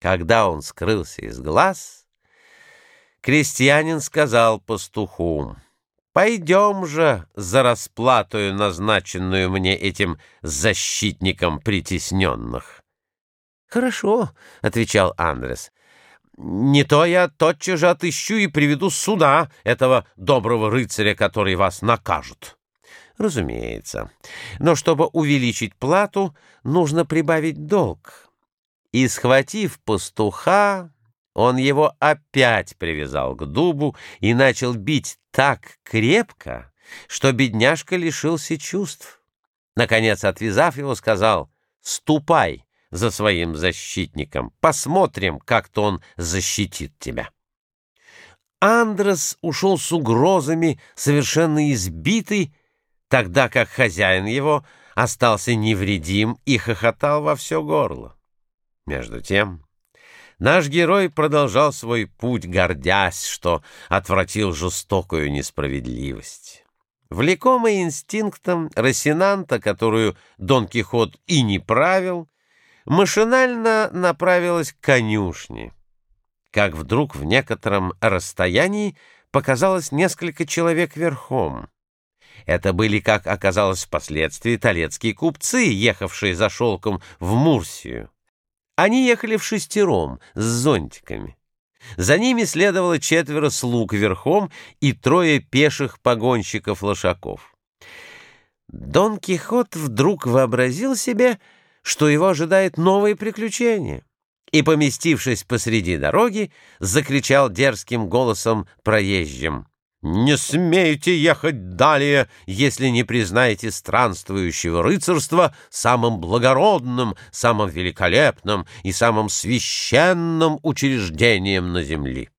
Когда он скрылся из глаз, крестьянин сказал пастуху, «Пойдем же за расплатою, назначенную мне этим защитником притесненных». «Хорошо», — отвечал Андрес, «не то я тотчас же отыщу и приведу сюда этого доброго рыцаря, который вас накажет». «Разумеется, но чтобы увеличить плату, нужно прибавить долг» и, схватив пастуха, он его опять привязал к дубу и начал бить так крепко, что бедняжка лишился чувств. Наконец, отвязав его, сказал «Ступай за своим защитником, посмотрим, как-то он защитит тебя». Андрес ушел с угрозами, совершенно избитый, тогда как хозяин его остался невредим и хохотал во все горло. Между тем, наш герой продолжал свой путь, гордясь, что отвратил жестокую несправедливость. Влекомый инстинктом Росинанта, которую Дон Кихот и не правил, машинально направилась к конюшне. Как вдруг в некотором расстоянии показалось несколько человек верхом. Это были, как оказалось впоследствии, талецкие купцы, ехавшие за шелком в Мурсию. Они ехали в шестером с зонтиками. За ними следовало четверо слуг верхом и трое пеших погонщиков-лошаков. Дон Кихот вдруг вообразил себе, что его ожидает новое приключение, и, поместившись посреди дороги, закричал дерзким голосом проезжим. Не смейте ехать далее, если не признаете странствующего рыцарства самым благородным, самым великолепным и самым священным учреждением на земле.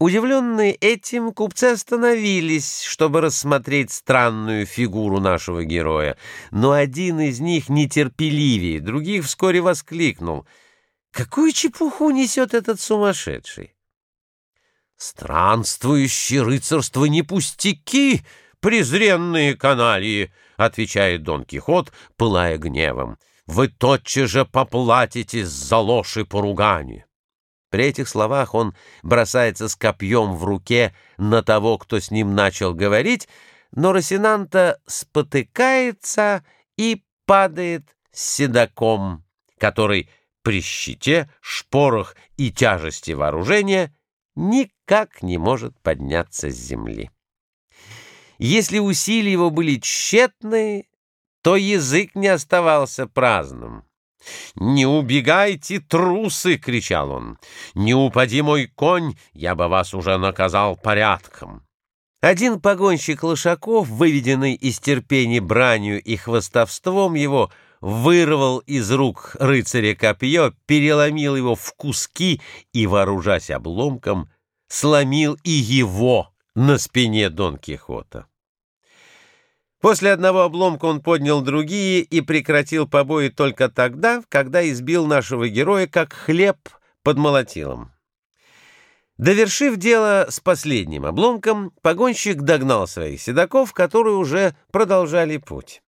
Удивленные этим, купцы остановились, чтобы рассмотреть странную фигуру нашего героя, но один из них нетерпеливее, других вскоре воскликнул. «Какую чепуху несет этот сумасшедший?» «Странствующее рыцарство не пустяки, презренные каналии!» — отвечает Дон Кихот, пылая гневом. «Вы тотчас же поплатитесь за ложь и поругание!» При этих словах он бросается с копьем в руке на того, кто с ним начал говорить, но Росинанта спотыкается и падает седаком, который при щите, шпорах и тяжести вооружения никак не может подняться с земли. Если усилия его были тщетны, то язык не оставался праздным. «Не убегайте, трусы!» — кричал он. «Не упади мой конь, я бы вас уже наказал порядком». Один погонщик лошаков, выведенный из терпения бранью и хвостовством его, — вырвал из рук рыцаря копье, переломил его в куски и, вооружась обломком, сломил и его на спине Дон Кихота. После одного обломка он поднял другие и прекратил побои только тогда, когда избил нашего героя, как хлеб под молотилом. Довершив дело с последним обломком, погонщик догнал своих седаков, которые уже продолжали путь.